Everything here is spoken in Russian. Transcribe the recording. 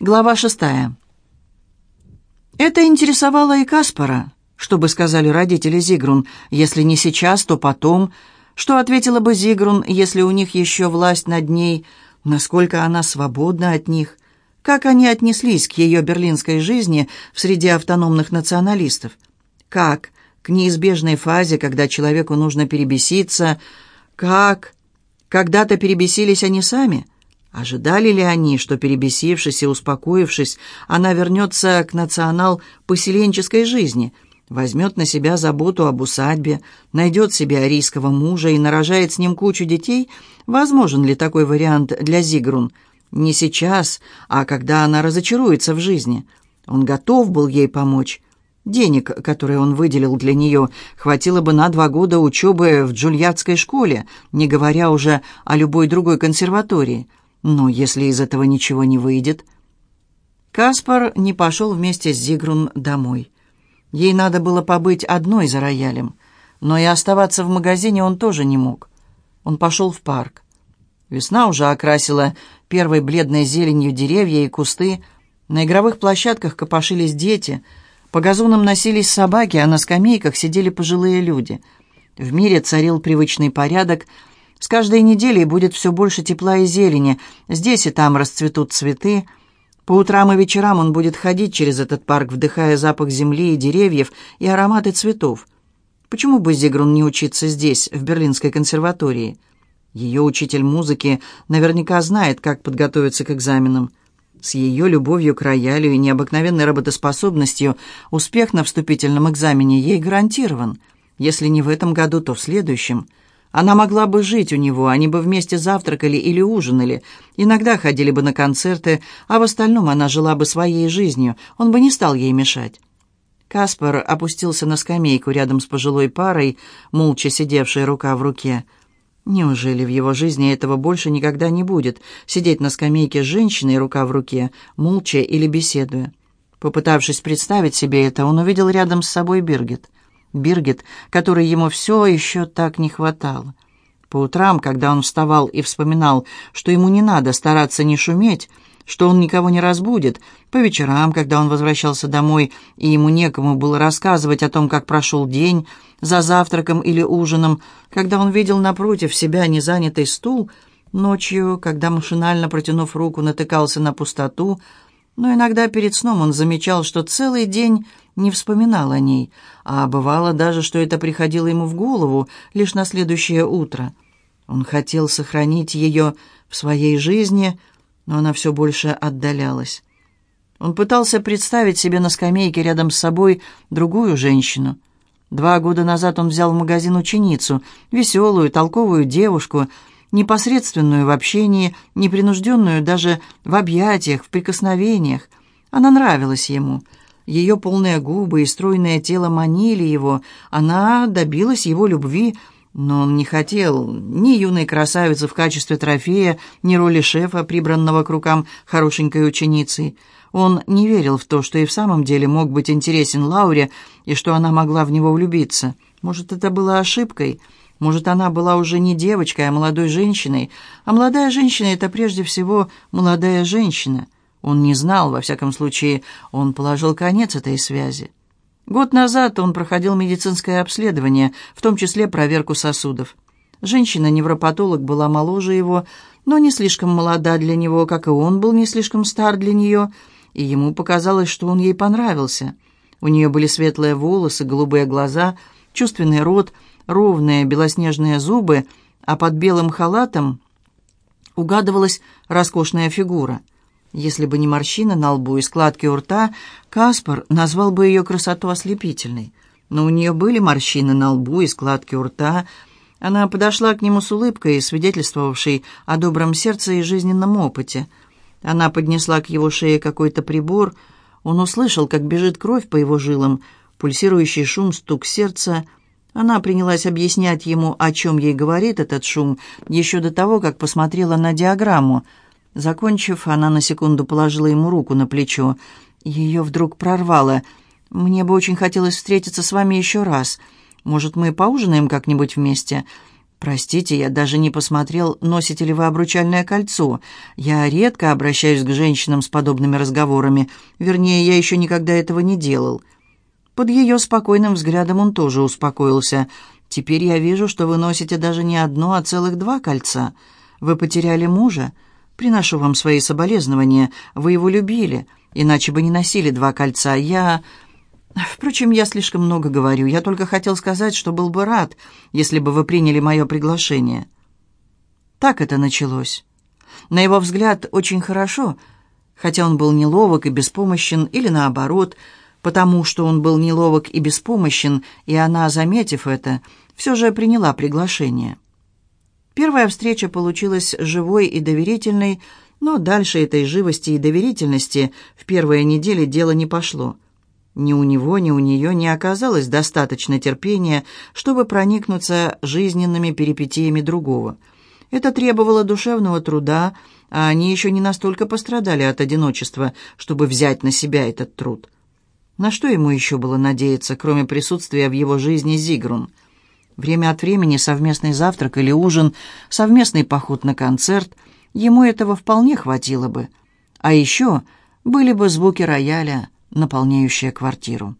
Глава шестая. Это интересовало и Каспара, что бы сказали родители Зигрун, если не сейчас, то потом, что ответила бы Зигрун, если у них еще власть над ней, насколько она свободна от них, как они отнеслись к ее берлинской жизни в среде автономных националистов, как к неизбежной фазе, когда человеку нужно перебеситься, как когда-то перебесились они сами – Ожидали ли они, что, перебесившись и успокоившись, она вернется к национал-поселенческой жизни, возьмет на себя заботу об усадьбе, найдет себе арийского мужа и нарожает с ним кучу детей? Возможен ли такой вариант для Зигрун? Не сейчас, а когда она разочаруется в жизни. Он готов был ей помочь. Денег, которые он выделил для нее, хватило бы на два года учебы в Джульярдской школе, не говоря уже о любой другой консерватории – но если из этого ничего не выйдет... Каспар не пошел вместе с Зигрун домой. Ей надо было побыть одной за роялем, но и оставаться в магазине он тоже не мог. Он пошел в парк. Весна уже окрасила первой бледной зеленью деревья и кусты. На игровых площадках копошились дети. По газонам носились собаки, а на скамейках сидели пожилые люди. В мире царил привычный порядок — с каждой неделей будет все больше тепла и зелени. Здесь и там расцветут цветы. По утрам и вечерам он будет ходить через этот парк, вдыхая запах земли и деревьев и ароматы цветов. Почему бы Зигрун не учиться здесь, в Берлинской консерватории? Ее учитель музыки наверняка знает, как подготовиться к экзаменам. С ее любовью к роялю и необыкновенной работоспособностью успех на вступительном экзамене ей гарантирован. Если не в этом году, то в следующем – она могла бы жить у него, они бы вместе завтракали или ужинали, иногда ходили бы на концерты, а в остальном она жила бы своей жизнью, он бы не стал ей мешать. Каспар опустился на скамейку рядом с пожилой парой, молча сидевшей рука в руке. Неужели в его жизни этого больше никогда не будет, сидеть на скамейке с женщиной, рука в руке, молча или беседуя? Попытавшись представить себе это, он увидел рядом с собой Биргит — Биргит, которой ему все еще так не хватало. По утрам, когда он вставал и вспоминал, что ему не надо стараться не шуметь, что он никого не разбудит, по вечерам, когда он возвращался домой, и ему некому было рассказывать о том, как прошел день, за завтраком или ужином, когда он видел напротив себя незанятый стул, ночью, когда, машинально протянув руку, натыкался на пустоту, но иногда перед сном он замечал, что целый день не вспоминал о ней, а бывало даже, что это приходило ему в голову лишь на следующее утро. Он хотел сохранить ее в своей жизни, но она все больше отдалялась. Он пытался представить себе на скамейке рядом с собой другую женщину. Два года назад он взял в магазин ученицу, веселую, толковую девушку, непосредственную в общении, непринужденную даже в объятиях, в прикосновениях. Она нравилась ему — ее полные губы и стройное тело манили его. Она добилась его любви, но он не хотел ни юной красавицы в качестве трофея, ни роли шефа, прибранного к рукам хорошенькой ученицей. Он не верил в то, что и в самом деле мог быть интересен Лауре, и что она могла в него влюбиться. Может, это было ошибкой? Может, она была уже не девочкой, а молодой женщиной? А молодая женщина — это прежде всего молодая женщина — он не знал, во всяком случае, он положил конец этой связи. Год назад он проходил медицинское обследование, в том числе проверку сосудов. Женщина-невропатолог была моложе его, но не слишком молода для него, как и он был не слишком стар для нее, и ему показалось, что он ей понравился. У нее были светлые волосы, голубые глаза, чувственный рот, ровные белоснежные зубы, а под белым халатом угадывалась роскошная фигура – если бы не морщины на лбу и складки у рта, Каспар назвал бы ее красоту ослепительной. Но у нее были морщины на лбу и складки у рта. Она подошла к нему с улыбкой, свидетельствовавшей о добром сердце и жизненном опыте. Она поднесла к его шее какой-то прибор. Он услышал, как бежит кровь по его жилам, пульсирующий шум, стук сердца. Она принялась объяснять ему, о чем ей говорит этот шум, еще до того, как посмотрела на диаграмму — Закончив, она на секунду положила ему руку на плечо. Ее вдруг прорвало. «Мне бы очень хотелось встретиться с вами еще раз. Может, мы поужинаем как-нибудь вместе? «Простите, я даже не посмотрел, носите ли вы обручальное кольцо. Я редко обращаюсь к женщинам с подобными разговорами. Вернее, я еще никогда этого не делал». Под ее спокойным взглядом он тоже успокоился. «Теперь я вижу, что вы носите даже не одно, а целых два кольца. Вы потеряли мужа? Приношу вам свои соболезнования. Вы его любили, иначе бы не носили два кольца. Я...» Впрочем, я слишком много говорю. Я только хотел сказать, что был бы рад, если бы вы приняли мое приглашение. Так это началось. На его взгляд, очень хорошо, хотя он был неловок и беспомощен, или наоборот, потому что он был неловок и беспомощен, и она, заметив это, все же приняла приглашение. Первая встреча получилась живой и доверительной, но дальше этой живости и доверительности в первые недели дело не пошло. Ни у него, ни у нее не оказалось достаточно терпения, чтобы проникнуться жизненными перипетиями другого. Это требовало душевного труда, а они еще не настолько пострадали от одиночества, чтобы взять на себя этот труд. На что ему еще было надеяться, кроме присутствия в его жизни Зигрун? Время от времени совместный завтрак или ужин, совместный поход на концерт, ему этого вполне хватило бы. А еще были бы звуки рояля, наполняющая квартиру.